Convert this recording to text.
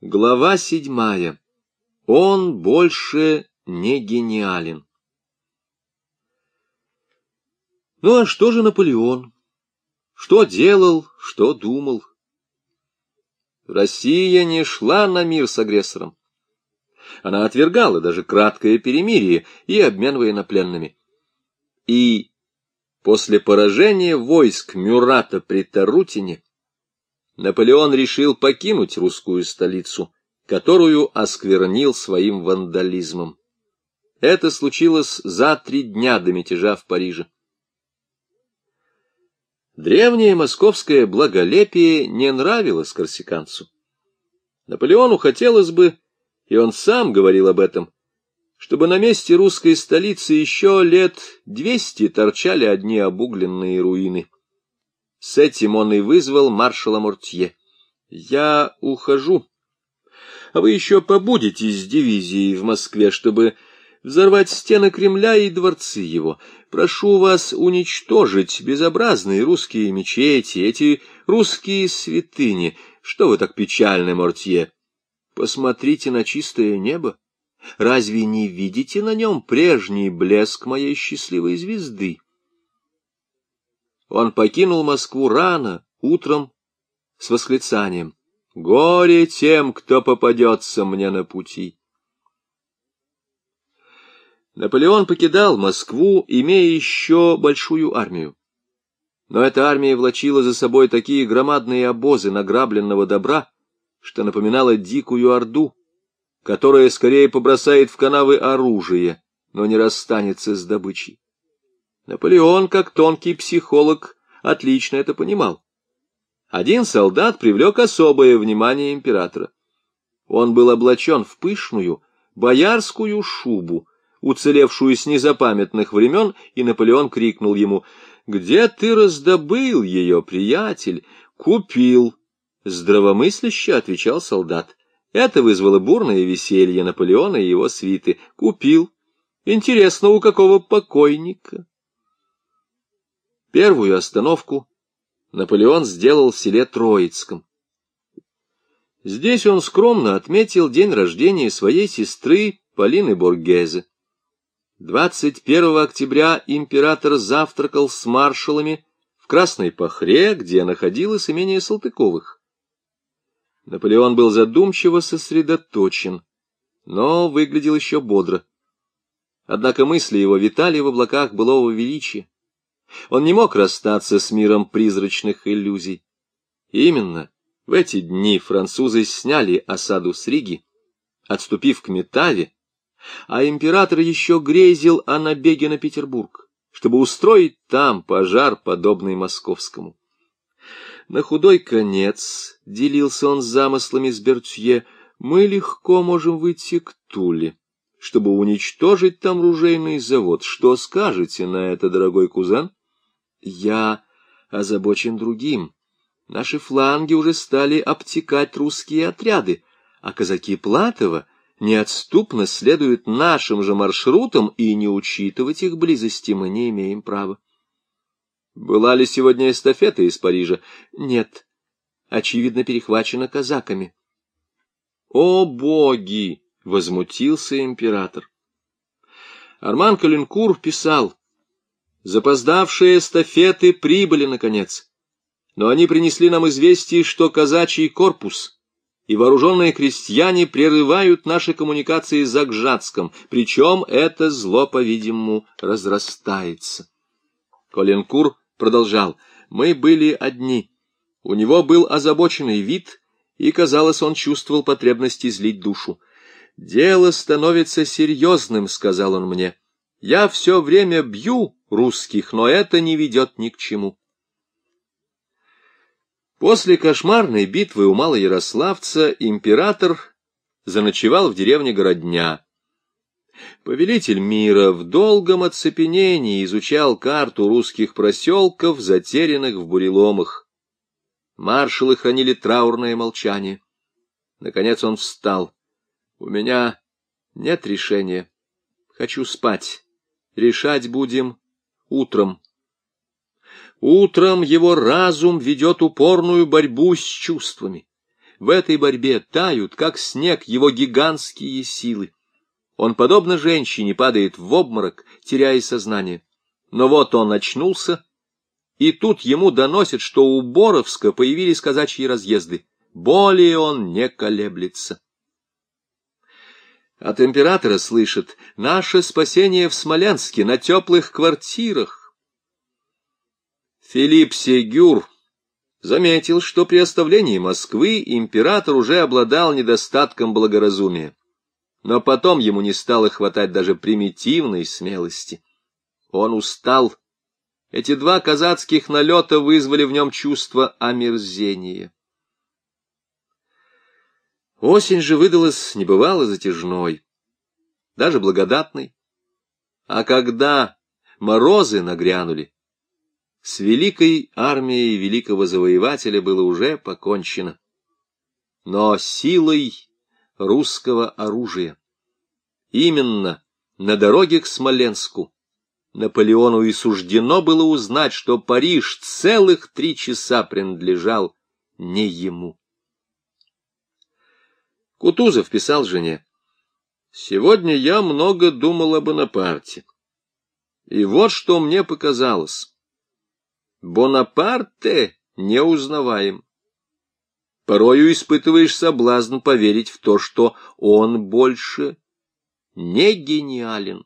Глава седьмая. Он больше не гениален. Ну а что же Наполеон? Что делал, что думал? Россия не шла на мир с агрессором. Она отвергала даже краткое перемирие и обмен военнопленными. И после поражения войск Мюрата при Тарутине Наполеон решил покинуть русскую столицу, которую осквернил своим вандализмом. Это случилось за три дня до мятежа в Париже. Древнее московское благолепие не нравилось корсиканцу. Наполеону хотелось бы, и он сам говорил об этом, чтобы на месте русской столицы еще лет двести торчали одни обугленные руины. С этим он и вызвал маршала Мортье. «Я ухожу, а вы еще побудете с дивизией в Москве, чтобы взорвать стены Кремля и дворцы его. Прошу вас уничтожить безобразные русские мечети, эти русские святыни. Что вы так печальны, Мортье? Посмотрите на чистое небо. Разве не видите на нем прежний блеск моей счастливой звезды? Он покинул Москву рано, утром, с восклицанием. «Горе тем, кто попадется мне на пути!» Наполеон покидал Москву, имея еще большую армию. Но эта армия влачила за собой такие громадные обозы награбленного добра, что напоминала дикую орду, которая скорее побросает в канавы оружие, но не расстанется с добычей. Наполеон, как тонкий психолог, отлично это понимал. Один солдат привлек особое внимание императора. Он был облачен в пышную, боярскую шубу, уцелевшую с незапамятных времен, и Наполеон крикнул ему, «Где ты раздобыл ее, приятель?» «Купил», — здравомысляще отвечал солдат. Это вызвало бурное веселье Наполеона и его свиты. «Купил. Интересно, у какого покойника?» Первую остановку Наполеон сделал в селе Троицком. Здесь он скромно отметил день рождения своей сестры Полины Боргезе. 21 октября император завтракал с маршалами в Красной Пахре, где находилось имение Салтыковых. Наполеон был задумчиво сосредоточен, но выглядел еще бодро. Однако мысли его витали в облаках былого величия. Он не мог расстаться с миром призрачных иллюзий. Именно в эти дни французы сняли осаду с Риги, отступив к Метаве, а император еще грезил о набеге на Петербург, чтобы устроить там пожар, подобный московскому. На худой конец, делился он замыслами с Бертье, мы легко можем выйти к Туле, чтобы уничтожить там ружейный завод. Что скажете на это, дорогой кузен? Я озабочен другим. Наши фланги уже стали обтекать русские отряды, а казаки Платова неотступно следуют нашим же маршрутам, и не учитывать их близости мы не имеем права. Была ли сегодня эстафета из Парижа? Нет. Очевидно, перехвачена казаками. О, боги! — возмутился император. Арман Калинкур писал, Запоздавшие эстафеты прибыли, наконец. Но они принесли нам известие, что казачий корпус и вооруженные крестьяне прерывают наши коммуникации с Акжатском, причем это зло, по-видимому, разрастается. Коленкур продолжал. Мы были одни. У него был озабоченный вид, и, казалось, он чувствовал потребность излить душу. «Дело становится серьезным», — сказал он мне. «Я все время бью русских, но это не ведет ни к чему. После кошмарной битвы у Малоярославца император заночевал в деревне Городня. Повелитель мира в долгом оцепенении изучал карту русских проселков, затерянных в буреломах. Маршалы хранили траурное молчание. Наконец он встал. — У меня нет решения. Хочу спать. Решать будем утром. Утром его разум ведет упорную борьбу с чувствами. в этой борьбе тают, как снег, его гигантские силы. Он, подобно женщине, падает в обморок, теряя сознание. Но вот он очнулся, и тут ему доносят, что у Боровска появились казачьи разъезды. Более он не колеблется. От императора слышит «Наше спасение в Смоленске, на теплых квартирах». Филипп Сегюр заметил, что при оставлении Москвы император уже обладал недостатком благоразумия. Но потом ему не стало хватать даже примитивной смелости. Он устал. Эти два казацких налета вызвали в нем чувство омерзения. Осень же выдалась небывало затяжной, даже благодатной. А когда морозы нагрянули, с великой армией великого завоевателя было уже покончено. Но силой русского оружия, именно на дороге к Смоленску, Наполеону и суждено было узнать, что Париж целых три часа принадлежал не ему. Кутузов писал жене, «Сегодня я много думал об Бонапарте. И вот что мне показалось. Бонапарте неузнаваем. Порою испытываешь соблазн поверить в то, что он больше не гениален.